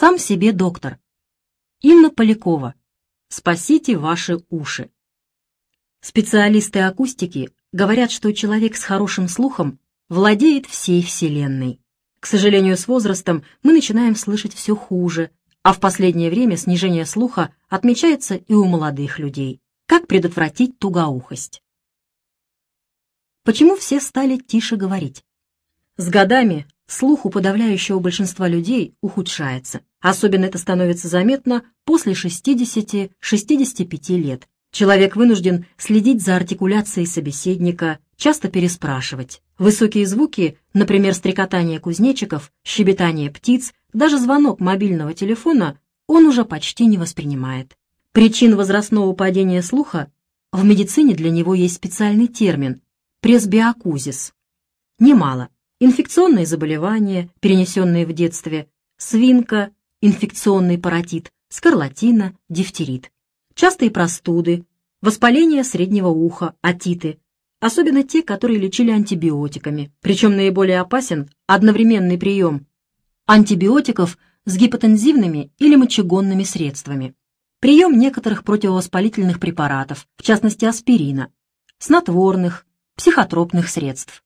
Сам себе доктор. Инна Полякова. Спасите ваши уши. Специалисты акустики говорят, что человек с хорошим слухом владеет всей Вселенной. К сожалению, с возрастом мы начинаем слышать все хуже, а в последнее время снижение слуха отмечается и у молодых людей. Как предотвратить тугоухость? Почему все стали тише говорить? С годами слух у подавляющего большинства людей ухудшается. Особенно это становится заметно после 60-65 лет. Человек вынужден следить за артикуляцией собеседника, часто переспрашивать. Высокие звуки, например, стрекотание кузнечиков, щебетание птиц, даже звонок мобильного телефона он уже почти не воспринимает. Причин возрастного падения слуха в медицине для него есть специальный термин – пресбиокузис. Немало. Инфекционные заболевания, перенесенные в детстве, свинка, инфекционный паротит, скарлатина, дифтерит. Частые простуды, воспаление среднего уха, отиты, особенно те, которые лечили антибиотиками. Причем наиболее опасен одновременный прием антибиотиков с гипотензивными или мочегонными средствами. Прием некоторых противовоспалительных препаратов, в частности аспирина, снотворных, психотропных средств.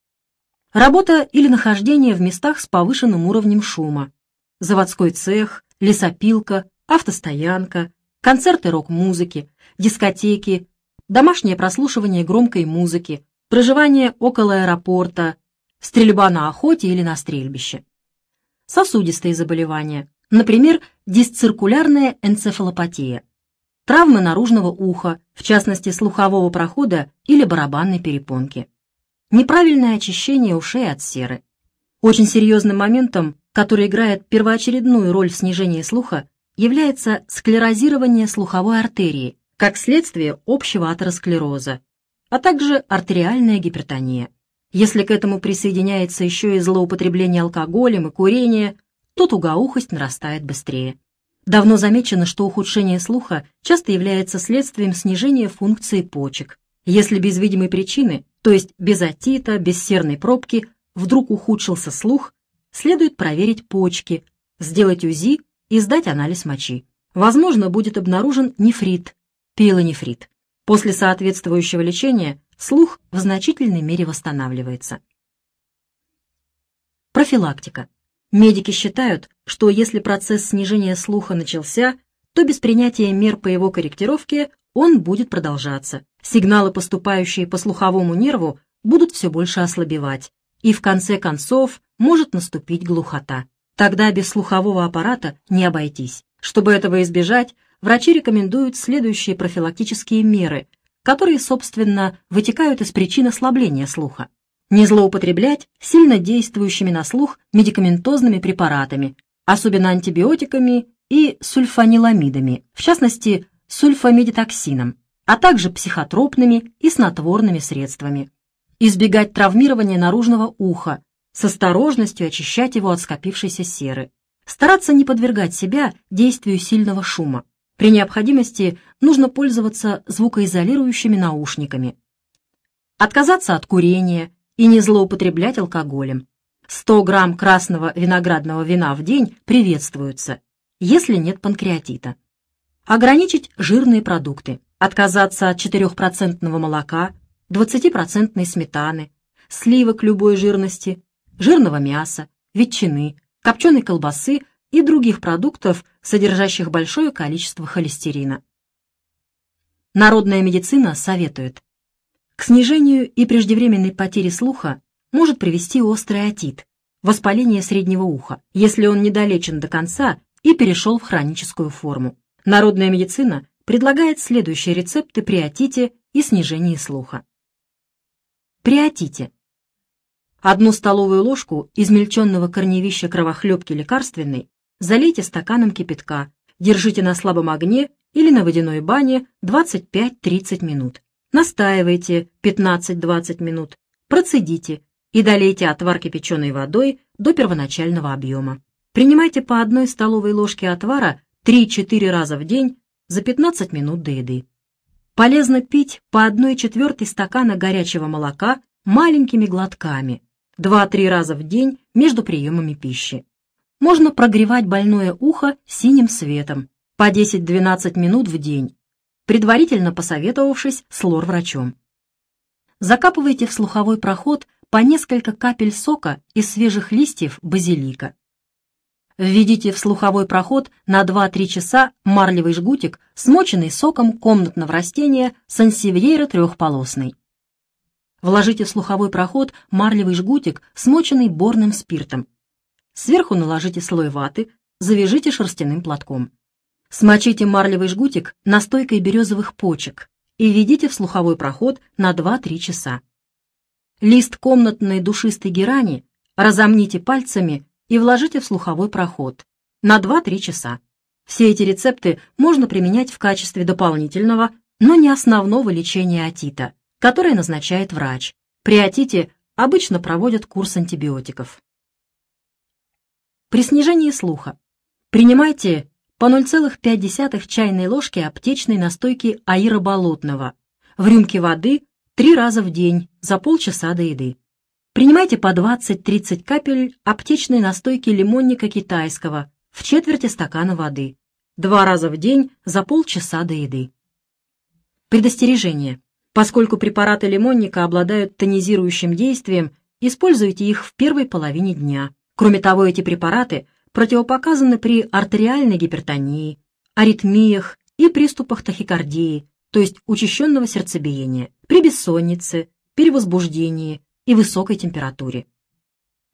Работа или нахождение в местах с повышенным уровнем шума. Заводской цех, лесопилка, автостоянка, концерты рок-музыки, дискотеки, домашнее прослушивание громкой музыки, проживание около аэропорта, стрельба на охоте или на стрельбище. Сосудистые заболевания, Например, дисциркулярная энцефалопатия, травмы наружного уха, в частности слухового прохода или барабанной перепонки, неправильное очищение ушей от серы. Очень серьезным моментом, который играет первоочередную роль в снижении слуха, является склерозирование слуховой артерии, как следствие общего атеросклероза, а также артериальная гипертония. Если к этому присоединяется еще и злоупотребление алкоголем и курение, то тугоухость нарастает быстрее. Давно замечено, что ухудшение слуха часто является следствием снижения функции почек. Если без видимой причины, то есть без отита, без серной пробки, вдруг ухудшился слух, следует проверить почки, сделать УЗИ и сдать анализ мочи. Возможно, будет обнаружен нефрит, пиелонефрит. После соответствующего лечения слух в значительной мере восстанавливается. Профилактика. Медики считают, что если процесс снижения слуха начался, то без принятия мер по его корректировке он будет продолжаться. Сигналы, поступающие по слуховому нерву, будут все больше ослабевать, и в конце концов может наступить глухота. Тогда без слухового аппарата не обойтись. Чтобы этого избежать, врачи рекомендуют следующие профилактические меры, которые, собственно, вытекают из причин ослабления слуха не злоупотреблять сильно действующими на слух медикаментозными препаратами, особенно антибиотиками и сульфаниламидами, в частности, сульфамидитоксином, а также психотропными и снотворными средствами. Избегать травмирования наружного уха, с осторожностью очищать его от скопившейся серы. Стараться не подвергать себя действию сильного шума. При необходимости нужно пользоваться звукоизолирующими наушниками. Отказаться от курения и не злоупотреблять алкоголем. 100 грамм красного виноградного вина в день приветствуются, если нет панкреатита. Ограничить жирные продукты, отказаться от 4% молока, 20% сметаны, сливок любой жирности, жирного мяса, ветчины, копченой колбасы и других продуктов, содержащих большое количество холестерина. Народная медицина советует к снижению и преждевременной потере слуха может привести острый отит, воспаление среднего уха, если он недолечен до конца и перешел в хроническую форму. Народная медицина предлагает следующие рецепты при отите и снижении слуха. При отите. Одну столовую ложку измельченного корневища кровохлебки лекарственной залейте стаканом кипятка, держите на слабом огне или на водяной бане 25-30 минут. Настаивайте 15-20 минут, процедите и долейте отвар кипяченой водой до первоначального объема. Принимайте по одной столовой ложке отвара 3-4 раза в день за 15 минут до еды. Полезно пить по 1 четвертой стакана горячего молока маленькими глотками 2-3 раза в день между приемами пищи. можно прогревать больное ухо синим светом по 10-12 минут в день, предварительно посоветовавшись с лор-врачом. Закапывайте в слуховой проход по несколько капель сока из свежих листьев базилика. Введите в слуховой проход на 2-3 часа марлевый жгутик, смоченный соком комнатного растения сансевьера трехполосный. Вложите в слуховой проход марлевый жгутик, смоченный борным спиртом. Сверху наложите слой ваты, завяжите шерстяным платком. Смочите марлевый жгутик настойкой березовых почек и введите в слуховой проход на 2-3 часа. Лист комнатной душистой герани разомните пальцами и вложите в слуховой проход на 2-3 часа. Все эти рецепты можно применять в качестве дополнительного, но не основного лечения отита, которое назначает врач. При отите обычно проводят курс антибиотиков. При снижении слуха принимайте по 0,5 чайной ложки аптечной настойки аира болотного в рюмке воды три раза в день за полчаса до еды. Принимайте по 20-30 капель аптечной настойки лимонника китайского в четверти стакана воды, два раза в день за полчаса до еды. Предостережение. Поскольку препараты лимонника обладают тонизирующим действием, используйте их в первой половине дня. Кроме того, эти препараты противопоказаны при артериальной гипертонии, аритмиях и приступах тахикардии, то есть учащенного сердцебиения, при бессоннице, перевозбуждении, и высокой температуре.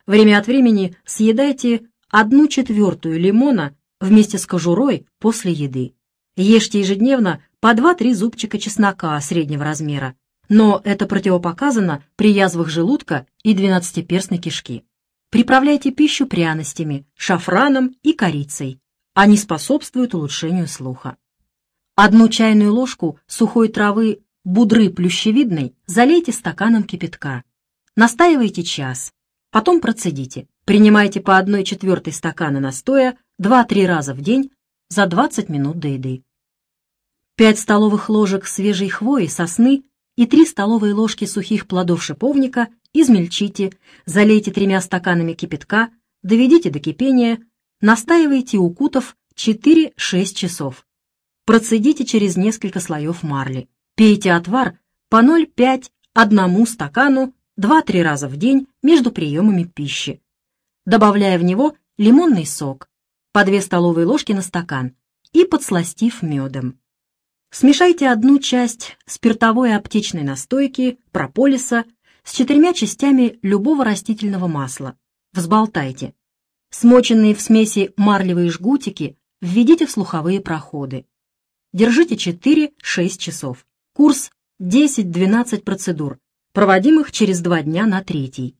Время от времени съедайте одну четвертую лимона вместе с кожурой после еды. Ешьте ежедневно по 2-3 зубчика чеснока среднего размера, но это противопоказано при язвах желудка и двенадцатиперстной кишки. Приправляйте пищу пряностями, шафраном и корицей. Они способствуют улучшению слуха. Одну чайную ложку сухой травы будры плющевидной залейте стаканом кипятка. Настаивайте час, потом процедите. Принимайте по 1 четвертой стакана настоя 2-3 раза в день за 20 минут до еды. 5 столовых ложек свежей хвои, сосны и 3 столовые ложки сухих плодов шиповника измельчите, залейте тремя стаканами кипятка, доведите до кипения, настаивайте укутав 4-6 часов. Процедите через несколько слоев марли. Пейте отвар по 0,5 одному стакану 2-3 раза в день между приемами пищи, добавляя в него лимонный сок, по 2 столовые ложки на стакан и подсластив медом. Смешайте одну часть спиртовой аптечной настойки, прополиса, с четырьмя частями любого растительного масла. Взболтайте. Смоченные в смеси марлевые жгутики введите в слуховые проходы. Держите 4-6 часов. Курс 10-12 процедур проводимых через два дня на третий.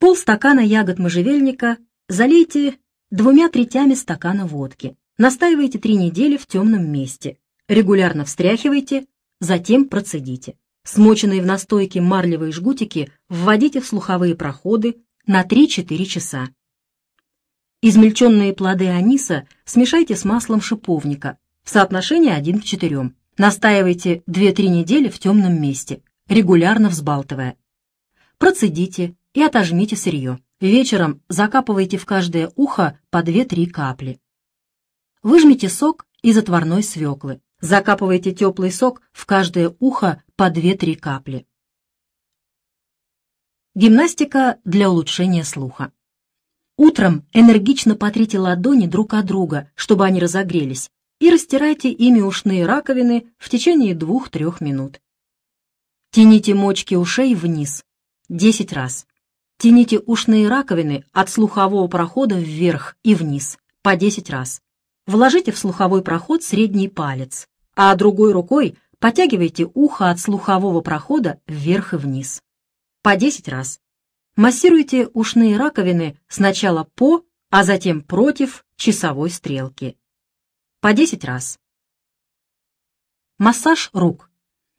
Полстакана ягод можжевельника залейте двумя третями стакана водки. Настаивайте три недели в темном месте. Регулярно встряхивайте, затем процедите. Смоченные в настойке марлевые жгутики вводите в слуховые проходы на 3-4 часа. Измельченные плоды аниса смешайте с маслом шиповника в соотношении 1 к 4. Настаивайте 2-3 недели в темном месте регулярно взбалтывая. Процедите и отожмите сырье. Вечером закапывайте в каждое ухо по 2-3 капли. Выжмите сок из отварной свеклы. Закапывайте теплый сок в каждое ухо по 2-3 капли. Гимнастика для улучшения слуха. Утром энергично потрите ладони друг от друга, чтобы они разогрелись, и растирайте ими ушные раковины в течение 2-3 минут. Тяните мочки ушей вниз 10 раз. Тяните ушные раковины от слухового прохода вверх и вниз по 10 раз. Вложите в слуховой проход средний палец, а другой рукой потягивайте ухо от слухового прохода вверх и вниз. По 10 раз. Массируйте ушные раковины сначала по, а затем против часовой стрелки. По 10 раз. Массаж рук.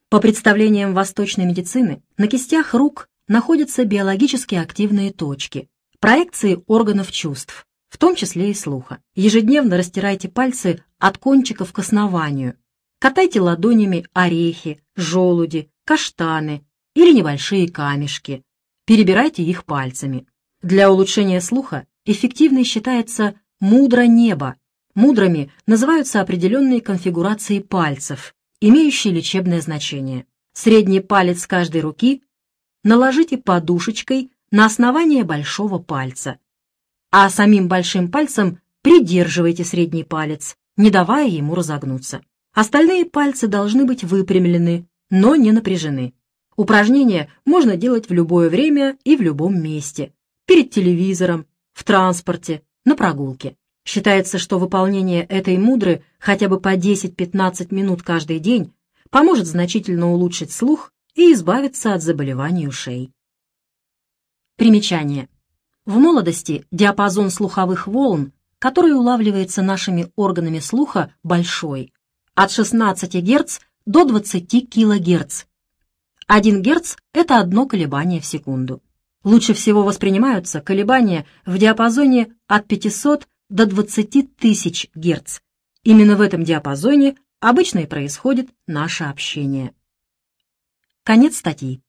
По представлениям восточной медицины, на кистях рук находятся биологически активные точки, проекции органов чувств, в том числе и слуха. Ежедневно растирайте пальцы от кончиков к основанию. Катайте ладонями орехи, желуди, каштаны или небольшие камешки. Перебирайте их пальцами. Для улучшения слуха эффективной считается мудро небо. Мудрыми называются определенные конфигурации пальцев, имеющие лечебное значение. Средний палец каждой руки наложите подушечкой на основание большого пальца, а самим большим пальцем придерживайте средний палец, не давая ему разогнуться. Остальные пальцы должны быть выпрямлены, но не напряжены. Упражнение можно делать в любое время и в любом месте. Перед телевизором, в транспорте, на прогулке. Считается, что выполнение этой мудры хотя бы по 10-15 минут каждый день поможет значительно улучшить слух и избавиться от заболеваний ушей. Примечание. В молодости диапазон слуховых волн, который улавливается нашими органами слуха, большой, от 16 Гц до 20 кГц. 1 Гц – это одно колебание в секунду. Лучше всего воспринимаются колебания в диапазоне от 500 до 20 тысяч Гц. Именно в этом диапазоне обычно и происходит наше общение. Конец статьи.